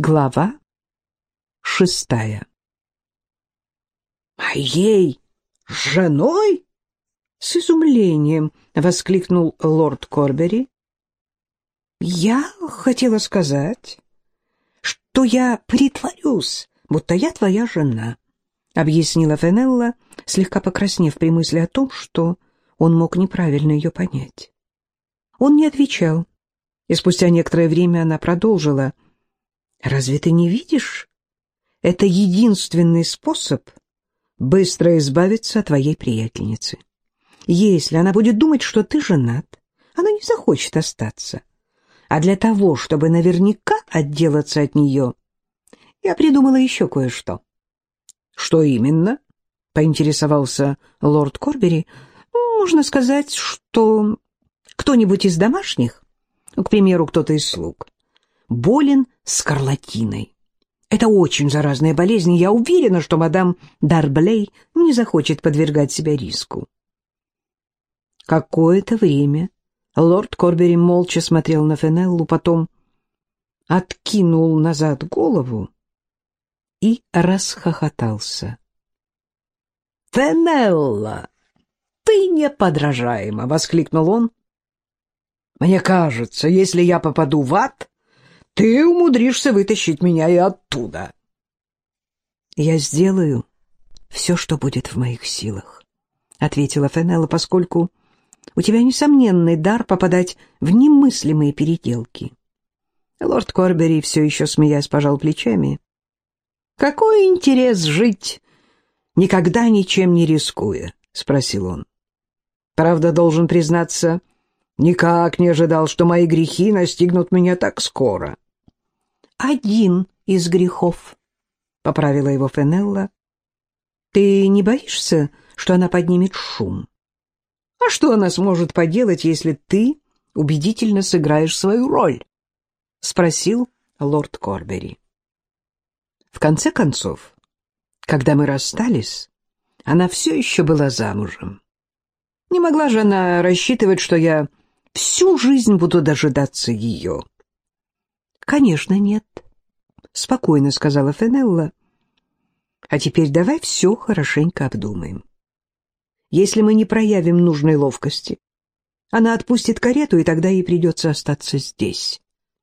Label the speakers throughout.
Speaker 1: Глава шестая
Speaker 2: «Моей женой?» — с изумлением воскликнул лорд Корбери. «Я хотела сказать, что я притворюсь, будто я твоя жена», — объяснила Фенелла, слегка покраснев при мысли о том, что он мог неправильно ее понять. Он не отвечал, и спустя некоторое время она продолжила. «Разве ты не видишь? Это единственный способ быстро избавиться от твоей приятельницы. Если она будет думать, что ты женат, она не захочет остаться. А для того, чтобы наверняка отделаться от нее, я придумала еще кое-что». «Что именно?» — поинтересовался лорд Корбери. «Можно сказать, что кто-нибудь из домашних, к примеру, кто-то из слуг, болен скарлатиной. Это очень заразная болезнь, и я уверена, что мадам Дарблей не захочет подвергать себя риску. Какое-то время лорд Корбери молча смотрел на Фенеллу, потом откинул назад голову и расхохотался. «Фенелла, ты неподражаема!» — воскликнул он. Мне кажется, если я попаду в ад, ты умудришься вытащить меня и оттуда. Я сделаю все, что будет в моих силах, — ответила Фенелла, поскольку у тебя несомненный дар попадать в немыслимые переделки. Лорд Корбери все еще, смеясь, пожал плечами. «Какой интерес жить, никогда ничем не рискуя?» — спросил он. «Правда, должен признаться, Никак не ожидал, что мои грехи настигнут меня так скоро. Один из грехов, — поправила его Фенелла. Ты не боишься, что она поднимет шум? А что она сможет поделать, если ты убедительно сыграешь свою роль? — спросил лорд Корбери. В конце концов, когда мы расстались, она все еще была замужем. Не могла же она рассчитывать, что я всю жизнь буду дожидаться ее. — Конечно, нет, — спокойно сказала Фенелла. — А теперь давай все хорошенько обдумаем. Если мы не проявим нужной ловкости, она отпустит карету, и тогда ей придется остаться здесь.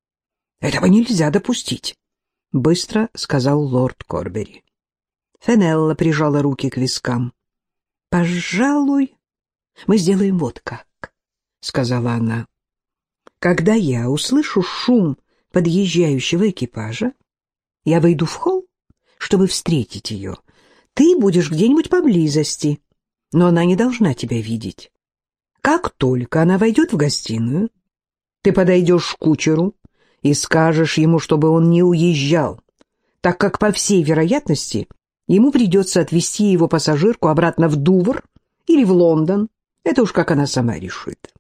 Speaker 2: — Этого нельзя допустить, — быстро сказал лорд Корбери. Фенелла прижала руки к вискам. — Пожалуй, мы сделаем вот как сказала она. Когда я услышу шум подъезжающего экипажа, я выйду в холл, чтобы встретить ее. Ты будешь где-нибудь поблизости, но она не должна тебя видеть. Как только она войдет в гостиную, ты подойдешь к кучеру и скажешь ему, чтобы он не уезжал, так как, по всей вероятности, ему придется отвезти его пассажирку обратно в Дувр или в Лондон. Это уж как она сама решит.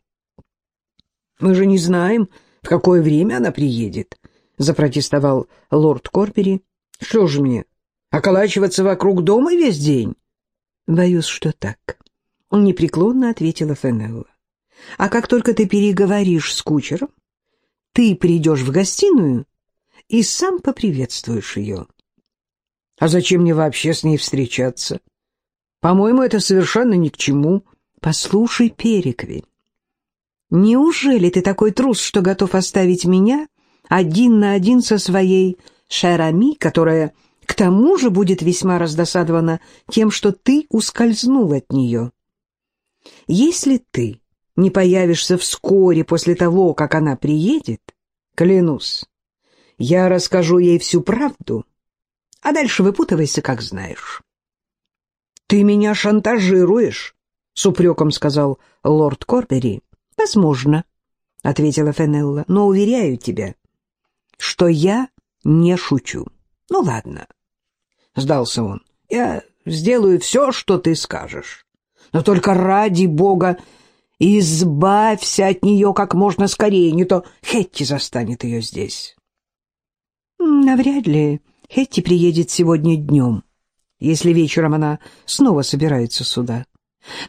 Speaker 2: Мы же не знаем, в какое время она приедет, — запротестовал лорд Корпери. — Что же мне, околачиваться вокруг дома весь день? — Боюсь, что так, — непреклонно ответила Фенелла. — А как только ты переговоришь с кучером, ты придешь в гостиную и сам поприветствуешь ее. — А зачем мне вообще с ней встречаться? По-моему, это совершенно ни к чему. Послушай, Переквень, Неужели ты такой трус, что готов оставить меня один на один со своей Шерами, которая к тому же будет весьма раздосадована тем, что ты ускользнул от нее? Если ты не появишься вскоре после того, как она приедет, клянусь, я расскажу ей всю правду, а дальше выпутывайся, как знаешь. — Ты меня шантажируешь, — с упреком сказал лорд Корбери. Возможно, — ответила Фенелла, — но уверяю тебя, что я не шучу. Ну, ладно, — сдался он, — я сделаю все, что ты скажешь. Но только ради бога избавься от нее как можно скорее, не то Хетти застанет ее здесь. Навряд ли Хетти приедет сегодня днем, если вечером она снова собирается сюда.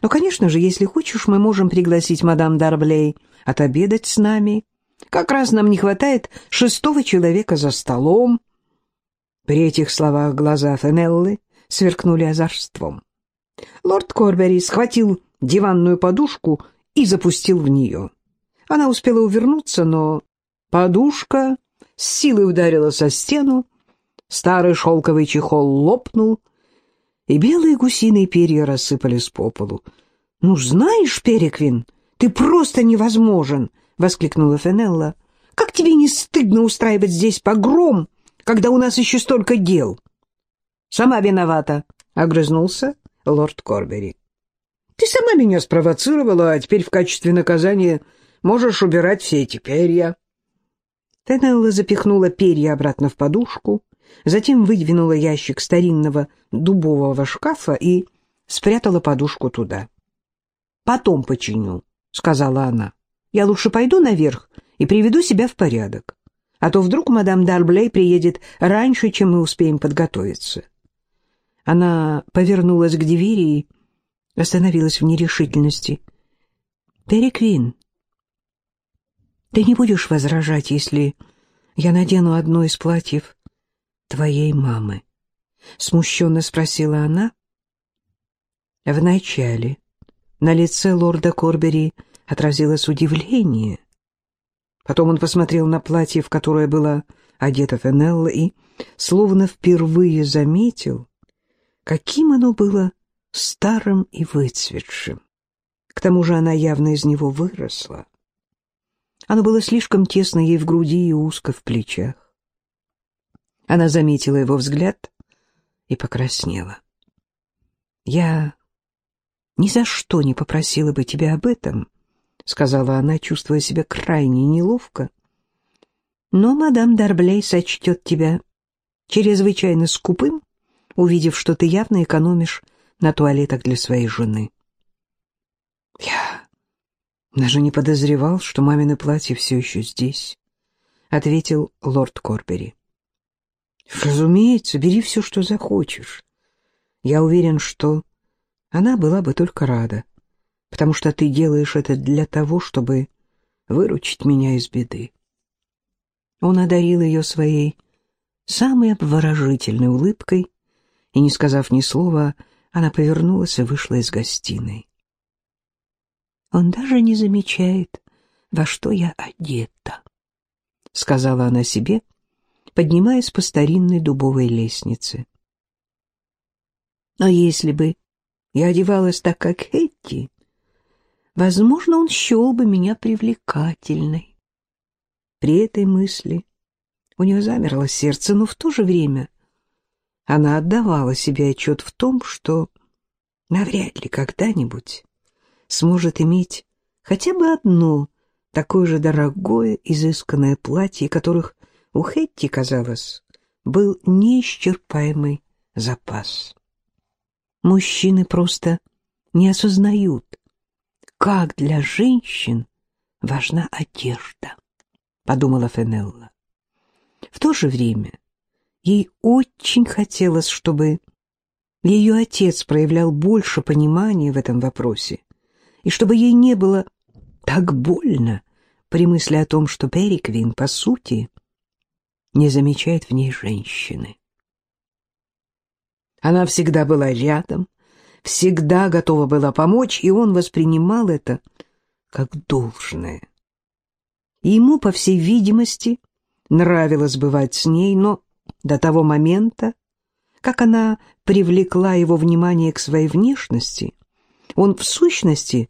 Speaker 2: Но, конечно же, если хочешь, мы можем пригласить мадам Дарблей отобедать с нами. Как раз нам не хватает шестого человека за столом. При этих словах глаза Фенеллы сверкнули озорством. Лорд Корбери схватил диванную подушку и запустил в нее. Она успела увернуться, но подушка с силой ударила со стену, старый шелковый чехол лопнул, и белые гусиные перья рассыпались по полу. — Ну, знаешь, Переквин, ты просто невозможен! — воскликнула Фенелла. — Как тебе не стыдно устраивать здесь погром, когда у нас еще столько дел? — Сама виновата, — огрызнулся лорд Корбери. — Ты сама меня спровоцировала, а теперь в качестве наказания можешь убирать все эти перья. Фенелла запихнула перья обратно в подушку, затем выдвинула ящик старинного дубового шкафа и спрятала подушку туда. «Потом починю», — сказала она. «Я лучше пойду наверх и приведу себя в порядок, а то вдруг мадам Дарблей приедет раньше, чем мы успеем подготовиться». Она повернулась к двери и остановилась в нерешительности. «Переквин, ты не будешь возражать, если я надену одно из платьев твоей мамы?» — смущенно спросила она. Вначале на лице лорда Корбери отразилось удивление. Потом он посмотрел на платье, в которое была одета Фенелла, и, словно впервые заметил, каким оно было старым и выцветшим. К тому же она явно из него выросла. Оно было слишком тесно ей в груди и узко в плечах. Она заметила его взгляд и покраснела. «Я ни за что не попросила бы тебя об этом», — сказала она, чувствуя себя крайне неловко. «Но мадам Дарблей сочтет тебя чрезвычайно скупым, увидев, что ты явно экономишь на туалетах для своей жены». «Я даже не подозревал, что мамины платье все еще здесь», — ответил лорд Корбери. «Разумеется, бери все, что захочешь. Я уверен, что она была бы только рада, потому что ты делаешь это для того, чтобы выручить меня из беды. Он одарил ее своей самой обворожительной улыбкой, и, не сказав ни слова, она повернулась и вышла из гостиной. «Он даже не замечает, во что я одета», — сказала она себе, поднимаясь по старинной дубовой лестнице. «Но если бы я одевалась так, как Хетти, возможно, он счел бы меня привлекательной. При этой мысли у нее замерло сердце, но в то же время она отдавала себе отчет в том, что навряд ли когда-нибудь сможет иметь хотя бы одно такое же дорогое, изысканное платье, которых у Хетти, казалось, был неисчерпаемый запас. Мужчины просто не осознают, как для женщин важна одежда, подумала Фенелла. В то же время ей очень хотелось, чтобы ее отец проявлял больше понимания в этом вопросе, и чтобы ей не было так больно при мысли о том, что Периквин, по сути, не замечает в ней женщины. Она всегда была рядом, всегда готова была помочь, и он воспринимал это как должное. Ему, по всей видимости, нравилось бывать с ней, но до того момента, как она привлекла его внимание к своей внешности, он, в сущности,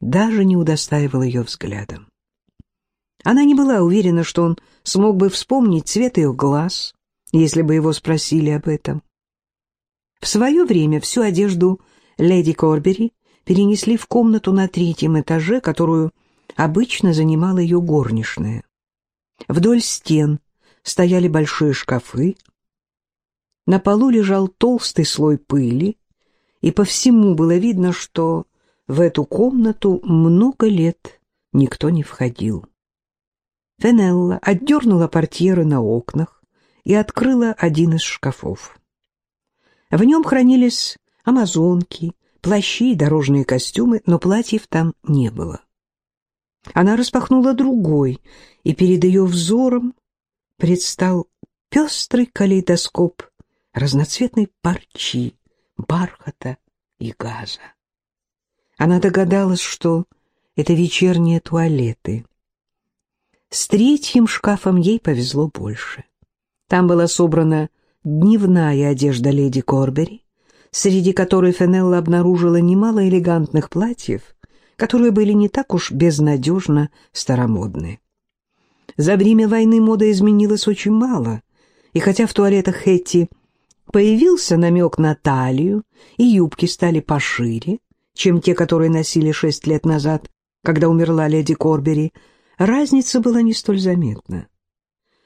Speaker 2: даже не удостаивал ее взглядом. Она не была уверена, что он смог бы вспомнить цвет ее глаз, если бы его спросили об этом. В свое время всю одежду леди Корбери перенесли в комнату на третьем этаже, которую обычно занимала ее горничная. Вдоль стен стояли большие шкафы, на полу лежал толстый слой пыли, и по всему было видно, что в эту комнату много лет никто не входил. Фенелла отдернула портьеры на окнах и открыла один из шкафов. В нем хранились амазонки, плащи и дорожные костюмы, но платьев там не было. Она распахнула другой, и перед ее взором предстал пестрый калейдоскоп разноцветной парчи, бархата и газа. Она догадалась, что это вечерние туалеты. С третьим шкафом ей повезло больше. Там была собрана дневная одежда леди Корбери, среди которой Фенелла обнаружила немало элегантных платьев, которые были не так уж безнадежно старомодны. За время войны мода изменилась очень мало, и хотя в туалетах Хэтти появился намек на талию, и юбки стали пошире, чем те, которые носили шесть лет назад, когда умерла леди Корбери, разница была не столь заметна.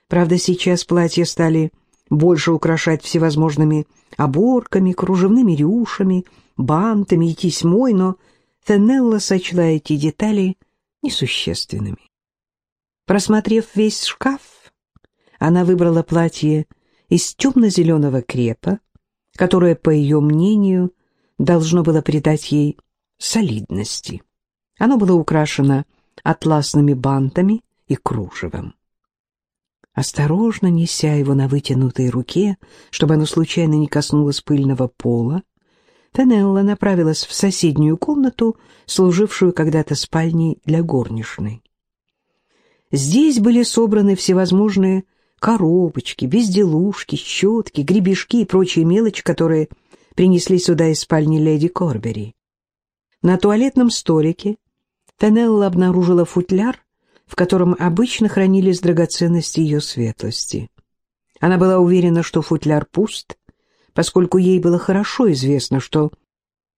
Speaker 2: Правда, сейчас платья стали больше украшать всевозможными оборками, кружевными рюшами, бантами и тесьмой, но Фенелла сочла эти детали несущественными. Просмотрев весь шкаф, она выбрала платье из темно-зеленого крепа, которое, по ее мнению, должно было придать ей солидности. Оно было украшено атласными бантами и кружевом. Осторожно неся его на вытянутой руке, чтобы оно случайно не коснулось пыльного пола, Фенелла направилась в соседнюю комнату, служившую когда-то спальней для горничной. Здесь были собраны всевозможные коробочки, безделушки, щетки, гребешки и прочие мелочи, которые принесли сюда из спальни леди Корбери. На туалетном столике Фенелла обнаружила футляр, в котором обычно хранились драгоценности ее светлости. Она была уверена, что футляр пуст, поскольку ей было хорошо известно, что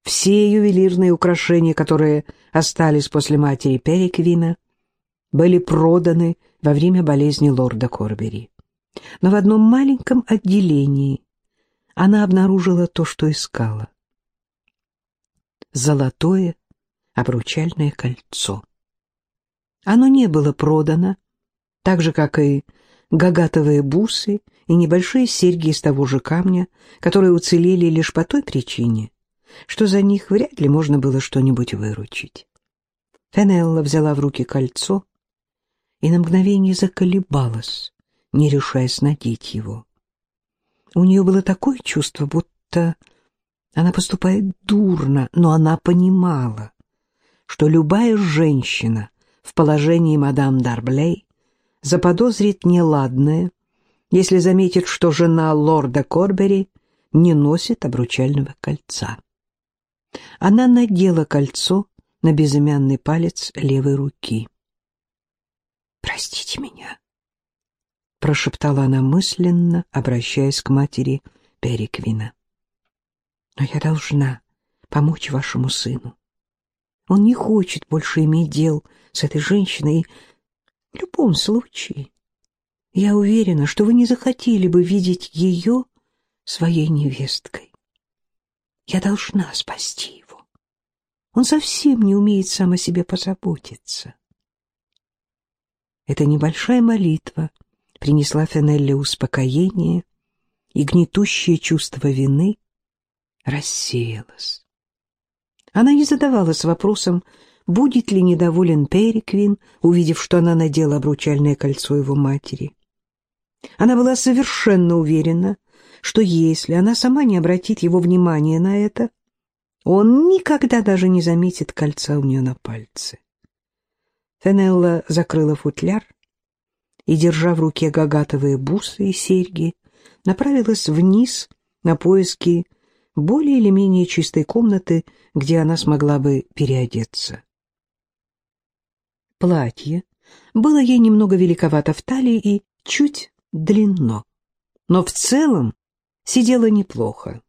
Speaker 2: все ювелирные украшения, которые остались после матери Переквина, были проданы во время болезни лорда Корбери. Но в одном маленьком отделении она обнаружила то, что искала. Золотое обручальное кольцо. Оно не было продано, так же, как и гагатовые бусы и небольшие серьги из того же камня, которые уцелели лишь по той причине, что за них вряд ли можно было что-нибудь выручить. Фенелла взяла в руки кольцо и на мгновение заколебалась, не решаясь надеть его. У нее было такое чувство, будто она поступает дурно, но она понимала, что любая женщина в положении мадам Дарблей заподозрит неладное, если заметит, что жена лорда Корбери не носит обручального кольца. Она надела кольцо на безымянный палец левой руки. «Простите меня», — прошептала она мысленно, обращаясь к матери Переквина. «Но я должна помочь вашему сыну. Он не хочет больше иметь дел с этой женщиной. В любом случае, я уверена, что вы не захотели бы видеть ее своей невесткой. Я должна спасти его. Он совсем не умеет сам о себе позаботиться. Эта небольшая молитва принесла Фенелле успокоение, и гнетущее чувство вины рассеялось. Она не задавалась вопросом, будет ли недоволен Периквин, увидев, что она надела обручальное кольцо его матери. Она была совершенно уверена, что если она сама не обратит его внимания на это, он никогда даже не заметит кольца у нее на пальце. Фенелла закрыла футляр и, держа в руке гагатовые бусы и серьги, направилась вниз на поиски более или менее чистой комнаты, где она смогла бы переодеться. Платье было ей немного великовато в талии и чуть длинно, но в целом сидело неплохо.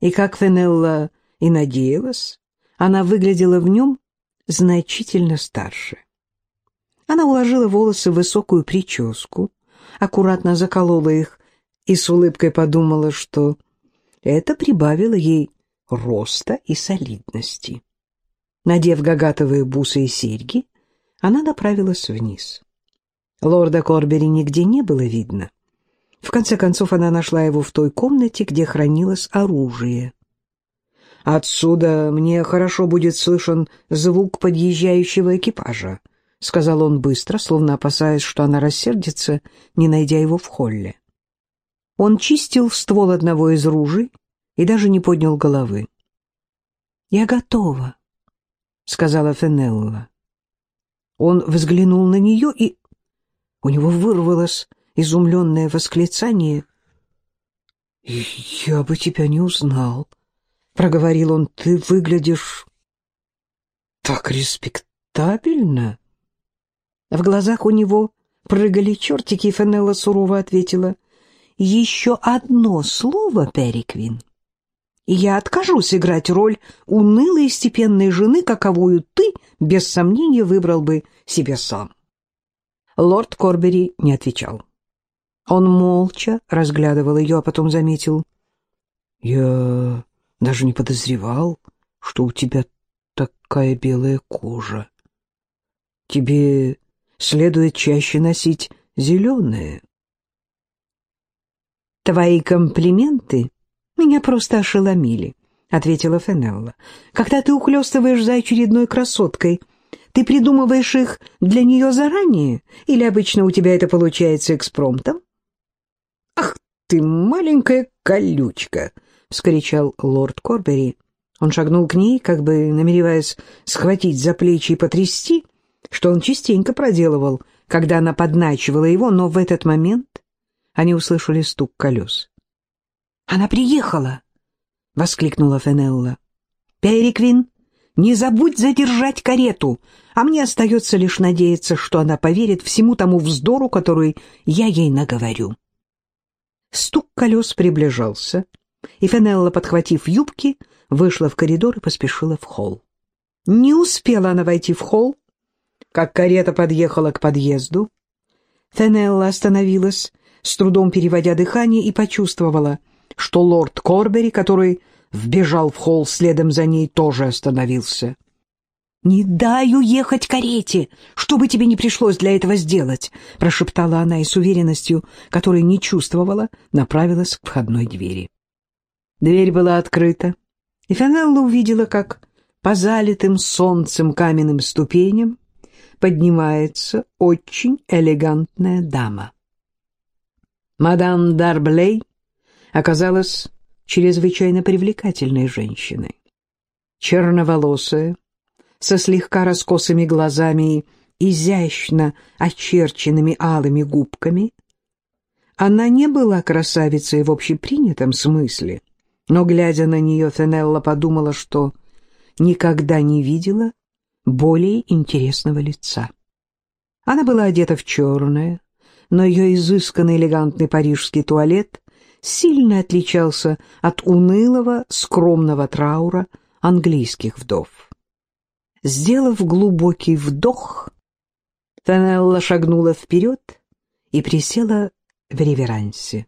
Speaker 2: И как Фенелла и надеялась, она выглядела в нем значительно старше. Она уложила волосы в высокую прическу, аккуратно заколола их и с улыбкой подумала, что это прибавило ей роста и солидности. Надев гагатовые бусы и серьги, она направилась вниз. Лорда Корбери нигде не было видно. В конце концов, она нашла его в той комнате, где хранилось оружие. «Отсюда мне хорошо будет слышен звук подъезжающего экипажа», — сказал он быстро, словно опасаясь, что она рассердится, не найдя его в холле. Он чистил ствол одного из ружей и даже не поднял головы. «Я готова», — сказала Фенелла. Он взглянул на нее, и у него вырвалось изумленное восклицание. «Я бы тебя не узнал», — проговорил он. «Ты выглядишь так респектабельно». В глазах у него прыгали чертики, и Фенелла сурово ответила. «Еще одно слово, Периквин, и я откажусь играть роль унылой степенной жены, каковую ты, без сомнения, выбрал бы себе сам». Лорд Корбери не отвечал. Он молча разглядывал ее, а потом заметил. «Я даже не подозревал, что у тебя такая белая кожа. Тебе следует чаще носить зеленые». «Твои комплименты меня просто ошеломили», — ответила Фенелла. «Когда ты ухлёстываешь за очередной красоткой, ты придумываешь их для нее заранее, или обычно у тебя это получается экспромтом?» «Ах ты, маленькая колючка!» — вскричал лорд Корбери. Он шагнул к ней, как бы намереваясь схватить за плечи и потрясти, что он частенько проделывал, когда она подначивала его, но в этот момент они услышали стук колес. «Она приехала!» — воскликнула Фенелла. «Переквин, не забудь задержать карету, а мне остается лишь надеяться, что она поверит всему тому вздору, который я ей наговорю». Стук колес приближался, и Фенелла, подхватив юбки, вышла в коридор и поспешила в холл. Не успела она войти в холл, как карета подъехала к подъезду. Фенелла остановилась, с трудом переводя дыхание, и почувствовала, что лорд Корбери, который вбежал в холл следом за ней, тоже остановился. «Не дай уехать карете, что бы тебе не пришлось для этого сделать», — прошептала она и с уверенностью, которой не чувствовала, направилась к входной двери. Дверь была открыта, и Фенелла увидела, как по залитым солнцем каменным ступеням поднимается очень элегантная дама. Мадам Дарблей оказалась чрезвычайно привлекательной женщиной. Черноволосая, со слегка раскосыми глазами и изящно очерченными алыми губками. Она не была красавицей в общепринятом смысле, но, глядя на нее, Фенелла подумала, что никогда не видела более интересного лица. Она была одета в черное, но ее изысканный элегантный парижский туалет сильно отличался от унылого, скромного траура английских вдов. Сделав глубокий вдох, Фенелла шагнула вперед и присела в реверансе.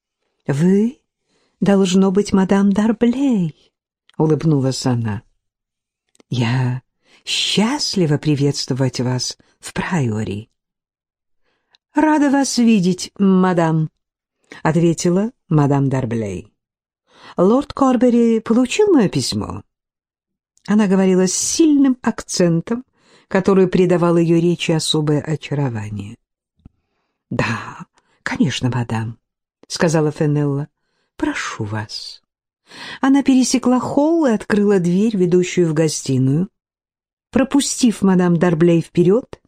Speaker 2: — Вы, должно быть, мадам Дарблей, — улыбнулась она. — Я счастлива приветствовать вас в Прайори. — Рада вас видеть, мадам, — ответила мадам Дарблей. — Лорд Корбери получил мое письмо? Она говорила с сильным акцентом, который придавал ее речи особое очарование. — Да, конечно, мадам, — сказала Фенелла. — Прошу вас. Она пересекла холл и открыла дверь, ведущую в гостиную. Пропустив мадам Дарблей вперед,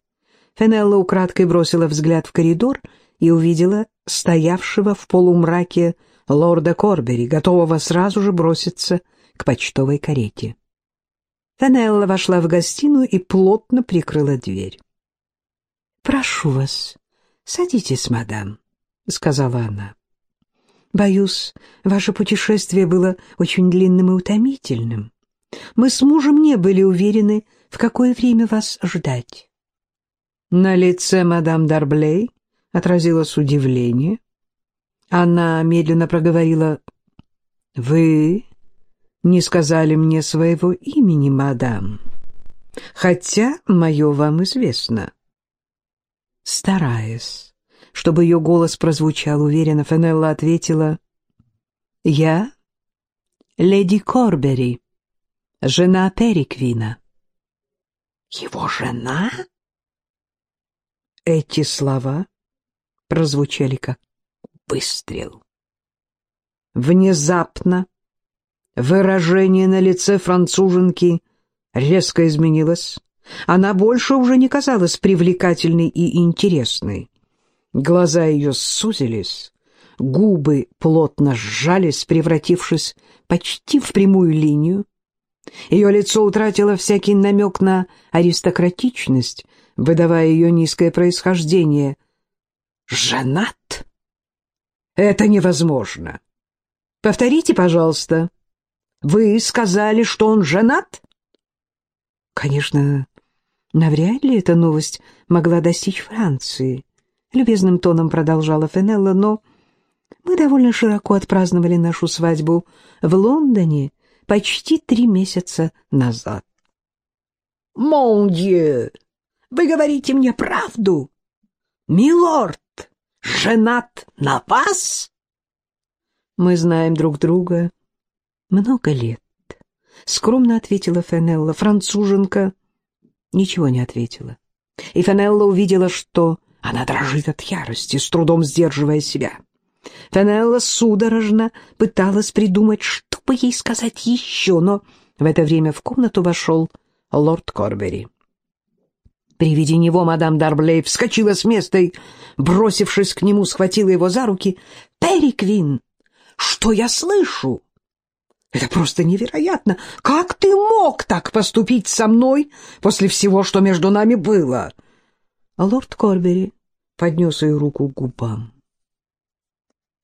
Speaker 2: Фенелла украдкой бросила взгляд в коридор и увидела стоявшего в полумраке лорда Корбери, готового сразу же броситься к почтовой карете. Фенелла вошла в гостиную и плотно прикрыла дверь. «Прошу вас, садитесь, мадам», — сказала она. «Боюсь, ваше путешествие было очень длинным и утомительным. Мы с мужем не были уверены, в какое время вас ждать». На лице мадам Дарблей отразилось удивление. Она медленно проговорила, «Вы не сказали мне своего имени, мадам, хотя мое вам известно». Стараясь, чтобы ее голос прозвучал уверенно, Фенелла ответила, «Я леди Корбери, жена Периквина». «Его жена?» Эти слова прозвучали как выстрел. Внезапно выражение на лице француженки резко изменилось. Она больше уже не казалась привлекательной и интересной. Глаза ее сузились, губы плотно сжались, превратившись почти в прямую линию. Ее лицо утратило всякий намек на аристократичность, выдавая ее низкое происхождение. «Женат? Это невозможно. Повторите, пожалуйста. Вы сказали, что он женат?»
Speaker 1: Конечно, навряд ли эта новость могла достичь Франции, любезным тоном продолжала Фенелла, но мы довольно широко отпраздновали нашу свадьбу в Лондоне почти три месяца назад.
Speaker 2: «Мон дье! Вы говорите мне правду? Милорд женат на вас?»
Speaker 1: «Мы знаем друг друга много лет», — скромно ответила Фенелла. Француженка ничего не ответила. И Фенелла увидела, что она дрожит от ярости, с трудом сдерживая себя. Фенелла судорожно пыталась придумать, что бы ей сказать еще, но в это время в комнату вошел лорд Корбери. При виде него мадам Дарблей вскочила с места и, бросившись к нему, схватила его за руки. «Перри Квин, что я слышу? Это просто невероятно! Как ты мог так поступить со мной после всего, что между нами было?» Лорд Корбери поднес ее руку к губам.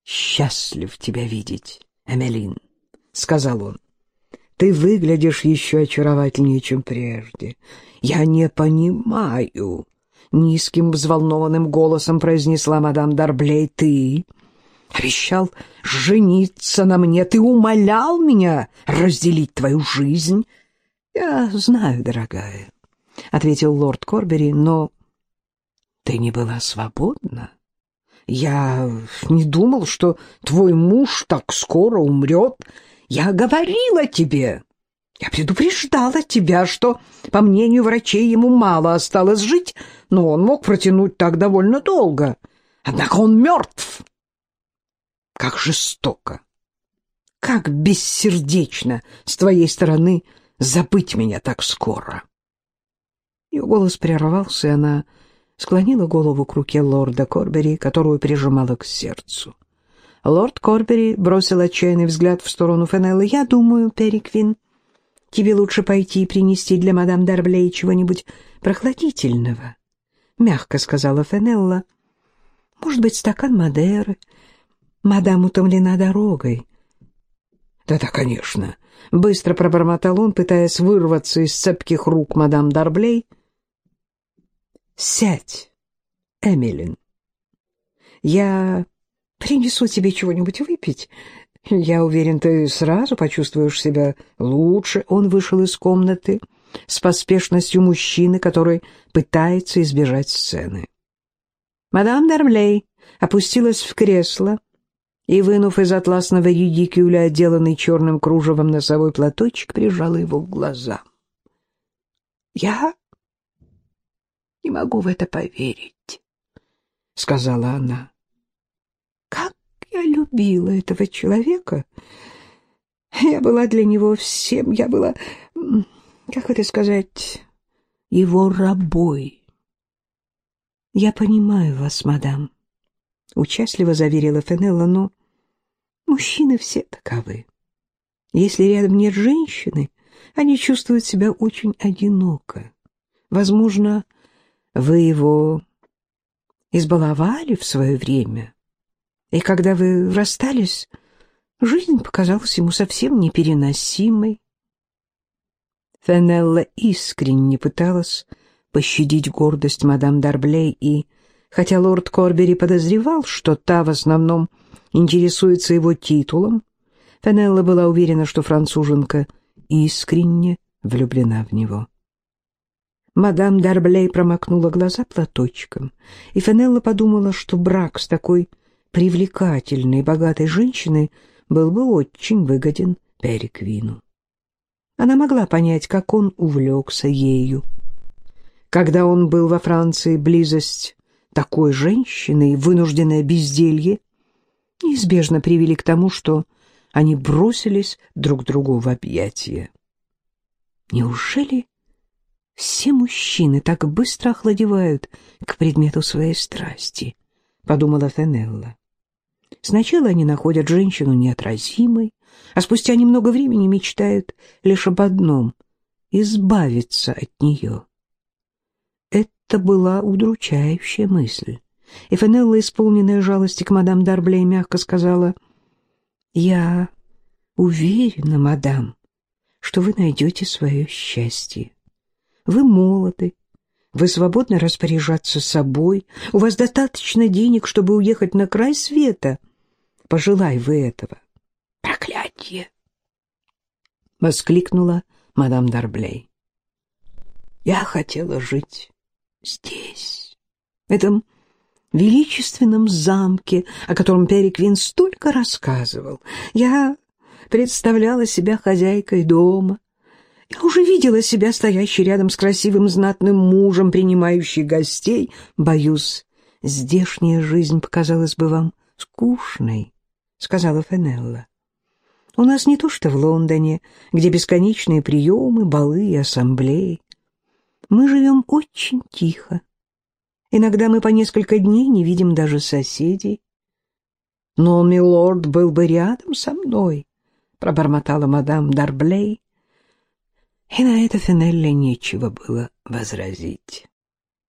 Speaker 1: «Счастлив тебя видеть, Эмелин», — сказал он. «Ты выглядишь еще очаровательнее, чем прежде. Я не понимаю», — низким взволнованным голосом произнесла мадам Дарблей. «Ты обещал жениться на мне, ты умолял меня разделить твою жизнь». «Я знаю, дорогая», — ответил лорд Корбери, — «но ты не была свободна». Я не думал, что твой муж так скоро умрет. Я говорила тебе, я предупреждала тебя, что, по мнению врачей, ему мало осталось жить, но он мог протянуть так довольно долго. Однако он мертв. Как жестоко, как бессердечно с твоей стороны забыть меня так скоро. Ее голос прервался, и она склонила голову к руке лорда Корбери, которую прижимала к сердцу. Лорд Корбери бросил отчаянный взгляд в сторону Фенеллы. «Я думаю, Периквин, тебе лучше пойти и принести для мадам Дарблей чего-нибудь прохладительного», — мягко сказала Фенелла. «Может быть, стакан Мадеры? Мадам утомлена дорогой». «Да-да, конечно», — быстро пробормотал он, пытаясь вырваться из цепких рук мадам Дарблей — Сядь, Эмилин. Я принесу тебе чего-нибудь выпить. Я уверен, ты сразу почувствуешь себя лучше. Он вышел из комнаты с поспешностью мужчины, который пытается избежать сцены. Мадам Дармлей опустилась в кресло и, вынув из атласного редикюля, отделанный черным кружевом носовой платочек, прижала его к глазам. «Я не могу в это поверить, — сказала она. Я любила этого человека! Я была для него всем, я была, как это сказать, его рабой. Я понимаю вас, мадам, — участливо заверила Фенелла, но мужчины все таковы. Если рядом нет женщины, они чувствуют себя очень одиноко. Возможно, вы его избаловали в свое время, и когда вы расстались, жизнь показалась ему совсем непереносимой. Фенелла искренне пыталась пощадить гордость мадам Дарблей, и, хотя лорд Корбери подозревал, что та в основном интересуется его титулом, Фенелла была уверена, что француженка искренне влюблена в него. Мадам Дарблей промокнула глаза платочком, и Фенелла подумала, что брак с такой привлекательной, богатой женщиной был бы очень выгоден Переквину. Она могла понять, как он увлекся ею. Когда он был во Франции, близость такой женщины и вынужденное безделье неизбежно привели к тому, что Они бросились друг другу в объятия. Неужели все мужчины так быстро охладевают к предмету своей страсти? Подумала Фенелла. Сначала они находят женщину неотразимой, а спустя немного времени мечтают лишь об одном — избавиться от нее. Это была удручающая мысль. И Фенелла, исполненная жалости к мадам Дарблей, мягко сказала, «Я уверена, мадам, что вы найдете свое счастье. Вы молоды, вы свободны распоряжаться собой, у вас достаточно денег, чтобы уехать на край света. Пожелай вы этого». «Проклятие!» — воскликнула мадам Дарблей. «Я хотела жить здесь, в этом величественном замке, о котором Переквин столько рассказывал. Я представляла себя хозяйкой дома. Я уже видела себя стоящей рядом с красивым знатным мужем, принимающей гостей. Боюсь, здешняя жизнь показалась бы вам скучной, — сказала Фенелла. У нас не то что в Лондоне, где бесконечные приемы, балы и ассамблеи. Мы живем очень тихо. Иногда мы по несколько дней не видим даже соседей. Но милорд был бы рядом со мной, — пробормотала мадам Дарблей. И на это Фенелле нечего было возразить.